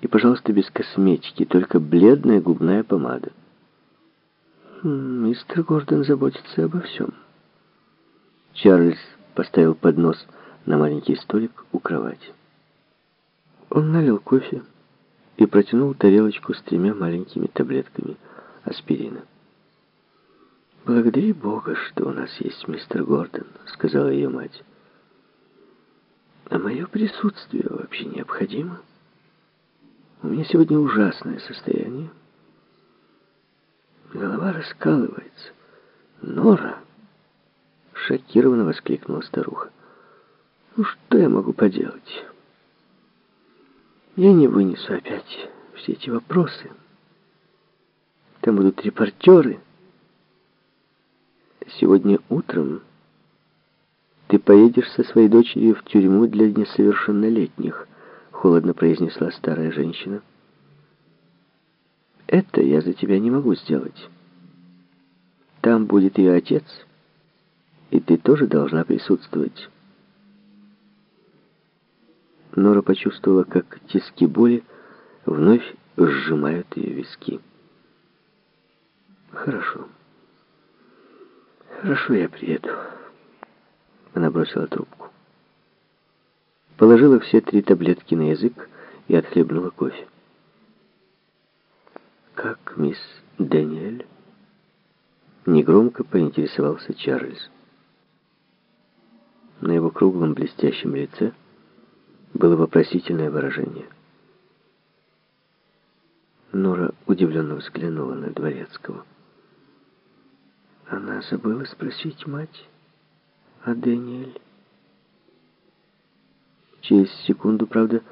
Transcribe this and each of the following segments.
И, пожалуйста, без косметики, только бледная губная помада. Хм, мистер Гордон заботится обо всем. Чарльз поставил поднос на маленький столик у кровати. Он налил кофе и протянул тарелочку с тремя маленькими таблетками аспирина. «Благодари Бога, что у нас есть мистер Гордон», — сказала ее мать. «А мое присутствие вообще необходимо. У меня сегодня ужасное состояние. Голова раскалывается. Нора!» — шокированно воскликнула старуха. «Ну что я могу поделать? Я не вынесу опять все эти вопросы. Там будут репортеры» сегодня утром ты поедешь со своей дочерью в тюрьму для несовершеннолетних», — холодно произнесла старая женщина. «Это я за тебя не могу сделать. Там будет ее отец, и ты тоже должна присутствовать». Нора почувствовала, как тиски боли вновь сжимают ее виски. «Хорошо». «Хорошо, я приеду». Она бросила трубку. Положила все три таблетки на язык и отхлебнула кофе. «Как мисс Дэниэль?» Негромко поинтересовался Чарльз. На его круглом блестящем лице было вопросительное выражение. Нора удивленно взглянула на Дворецкого. Она забыла спросить мать о Дэниэль. Через секунду, правда,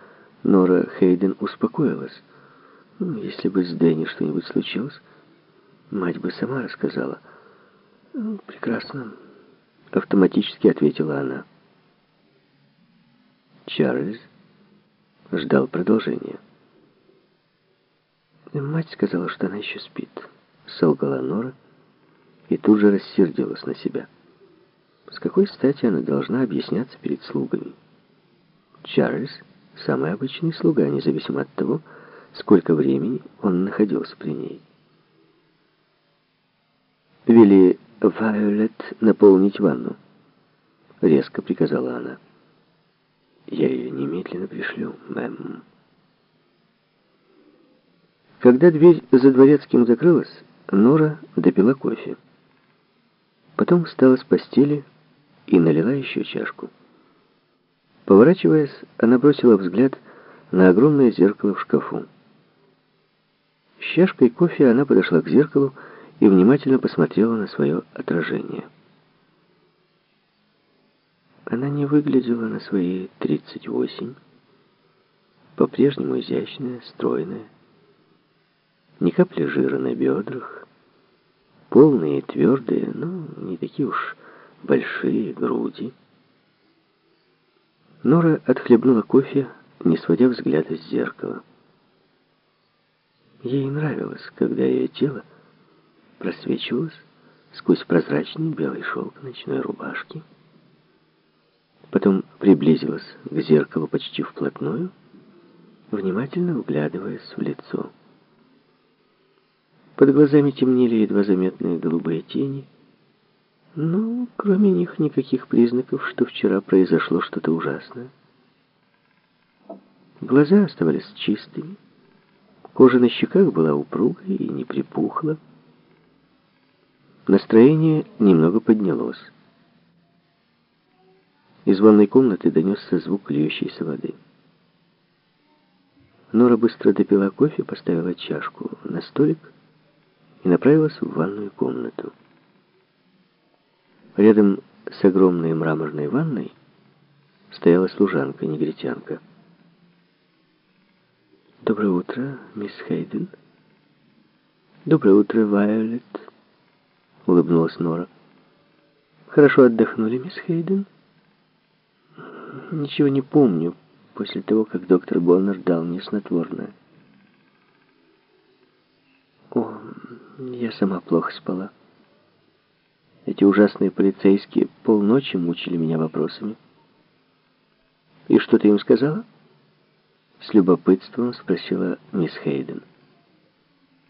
Нора Хейден успокоилась. Ну, если бы с Дэнни что-нибудь случилось, мать бы сама рассказала. Ну, прекрасно, автоматически ответила она. Чарльз ждал продолжения. Мать сказала, что она еще спит. Солгала Нора, и тут же рассердилась на себя. С какой стати она должна объясняться перед слугами? Чарльз — самый обычный слуга, независимо от того, сколько времени он находился при ней. «Вели Вайолет наполнить ванну», — резко приказала она. «Я ее немедленно пришлю, мэм». Когда дверь за дворецким закрылась, Нора допила кофе. Потом встала с постели и налила еще чашку. Поворачиваясь, она бросила взгляд на огромное зеркало в шкафу. С чашкой кофе она подошла к зеркалу и внимательно посмотрела на свое отражение. Она не выглядела на свои 38, по-прежнему изящная, стройная, ни капли жира на бедрах, полные, твердые, но не такие уж большие груди. Нора отхлебнула кофе, не сводя взгляда с зеркала. Ей нравилось, когда ее тело просвечивалось сквозь прозрачный белый шелк ночной рубашки. Потом приблизилась к зеркалу почти вплотную, внимательно вглядываясь в лицо. Под глазами темнели едва заметные голубые тени, но кроме них никаких признаков, что вчера произошло что-то ужасное. Глаза оставались чистыми, кожа на щеках была упругой и не припухла. Настроение немного поднялось. Из ванной комнаты донесся звук льющейся воды. Нора быстро допила кофе, поставила чашку на столик и направилась в ванную комнату. Рядом с огромной мраморной ванной стояла служанка-негритянка. «Доброе утро, мисс Хейден». «Доброе утро, Вайолет», — улыбнулась Нора. «Хорошо отдохнули, мисс Хейден?» «Ничего не помню после того, как доктор Боннер дал мне снотворное». «О, я сама плохо спала. Эти ужасные полицейские полночи мучили меня вопросами. И что ты им сказала? С любопытством спросила мисс Хейден.